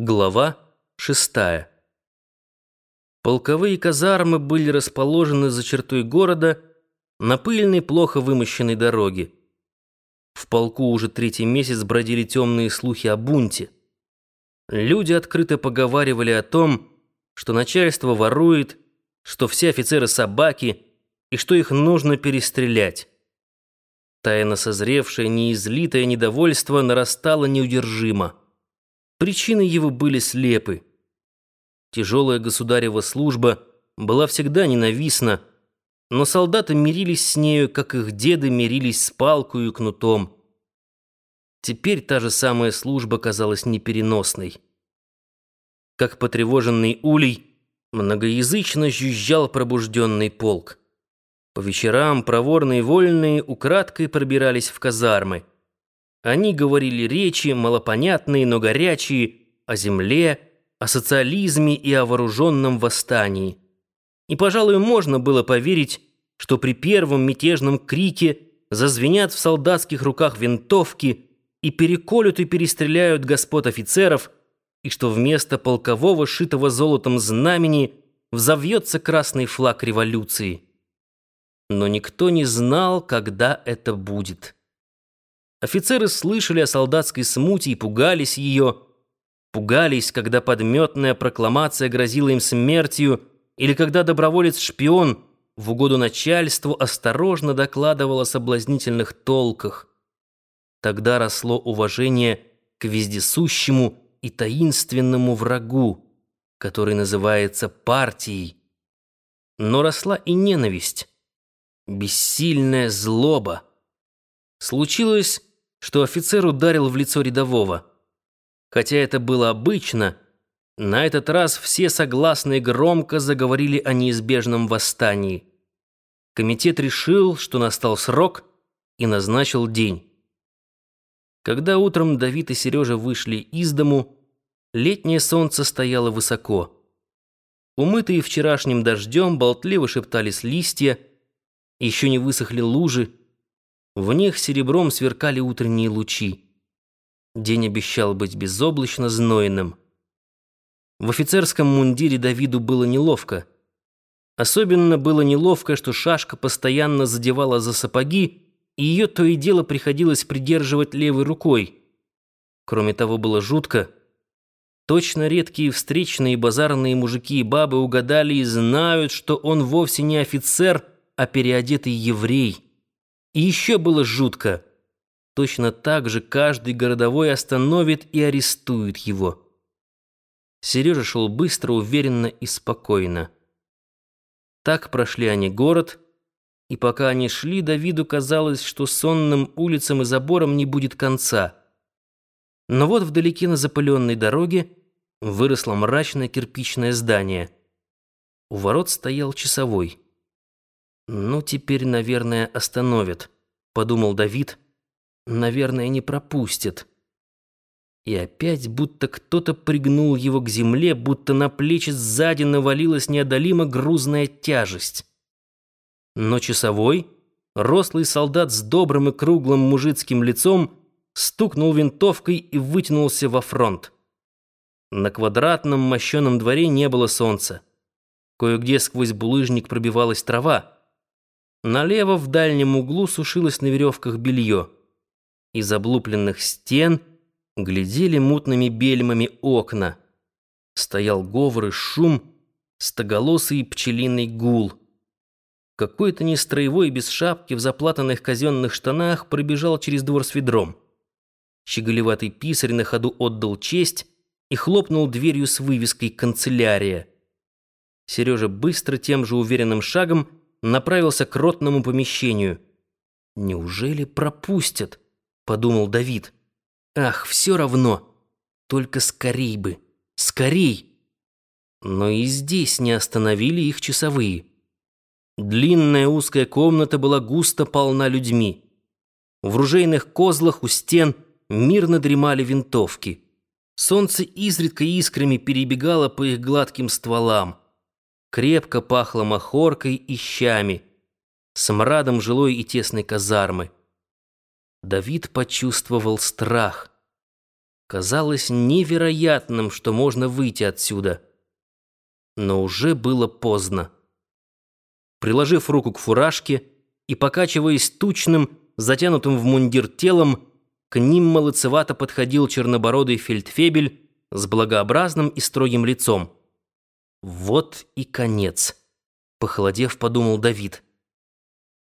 Глава шестая. Полковые казармы были расположены за чертой города на пыльной, плохо вымощенной дороге. В полку уже третий месяц бродили темные слухи о бунте. Люди открыто поговаривали о том, что начальство ворует, что все офицеры собаки и что их нужно перестрелять. Тайно созревшее, неизлитое недовольство нарастало неудержимо. Причины его были слепы. Тяжелая государева служба была всегда ненавистна, но солдаты мирились с нею, как их деды мирились с палкой и кнутом. Теперь та же самая служба казалась непереносной. Как потревоженный улей, многоязычно жужжал пробужденный полк. По вечерам проворные вольные украдкой пробирались в казармы. Они говорили речи, малопонятные, но горячие, о земле, о социализме и о вооруженном восстании. И, пожалуй, можно было поверить, что при первом мятежном крике зазвенят в солдатских руках винтовки и переколют и перестреляют господ офицеров, и что вместо полкового, шитого золотом знамени, взовьется красный флаг революции. Но никто не знал, когда это будет. Офицеры слышали о солдатской смуте и пугались ее, пугались, когда подметная прокламация грозила им смертью, или когда доброволец-шпион в угоду начальству осторожно докладывал о соблазнительных толках. Тогда росло уважение к вездесущему и таинственному врагу, который называется партией. Но росла и ненависть, бессильная злоба. Случилось что офицер ударил в лицо рядового. Хотя это было обычно, на этот раз все согласные громко заговорили о неизбежном восстании. Комитет решил, что настал срок, и назначил день. Когда утром Давид и Сережа вышли из дому, летнее солнце стояло высоко. Умытые вчерашним дождем болтливо шептались листья, еще не высохли лужи, в них серебром сверкали утренние лучи. День обещал быть безоблачно знойным. В офицерском мундире Давиду было неловко. Особенно было неловко, что шашка постоянно задевала за сапоги, и ее то и дело приходилось придерживать левой рукой. Кроме того, было жутко. Точно редкие встречные базарные мужики и бабы угадали и знают, что он вовсе не офицер, а переодетый еврей. И еще было жутко. Точно так же каждый городовой остановит и арестует его. Сережа шел быстро, уверенно и спокойно. Так прошли они город, и пока они шли, Давиду казалось, что сонным улицам и заборам не будет конца. Но вот вдалеке на запыленной дороге выросло мрачное кирпичное здание. У ворот стоял часовой. «Ну, теперь, наверное, остановят», — подумал Давид. «Наверное, не пропустят». И опять будто кто-то пригнул его к земле, будто на плечи сзади навалилась неодолимо грузная тяжесть. Но часовой, рослый солдат с добрым и круглым мужицким лицом, стукнул винтовкой и вытянулся во фронт. На квадратном мощеном дворе не было солнца. Кое-где сквозь булыжник пробивалась трава. Налево в дальнем углу сушилось на веревках белье. Из облупленных стен глядели мутными бельмами окна. Стоял говор и шум, стоголосый пчелиный гул. Какой-то нестроевой без шапки в заплатанных казенных штанах пробежал через двор с ведром. Щеголеватый писарь на ходу отдал честь и хлопнул дверью с вывеской «Канцелярия». Сережа быстро тем же уверенным шагом направился к ротному помещению. «Неужели пропустят?» — подумал Давид. «Ах, все равно! Только скорей бы! Скорей!» Но и здесь не остановили их часовые. Длинная узкая комната была густо полна людьми. В ружейных козлах у стен мирно дремали винтовки. Солнце изредка искрами перебегало по их гладким стволам. Крепко пахло махоркой и щами, смрадом жилой и тесной казармы. Давид почувствовал страх. Казалось невероятным, что можно выйти отсюда. Но уже было поздно. Приложив руку к фуражке и покачиваясь тучным, затянутым в мундир телом, к ним молодцевато подходил чернобородый фельдфебель с благообразным и строгим лицом. «Вот и конец», — похолодев, подумал Давид.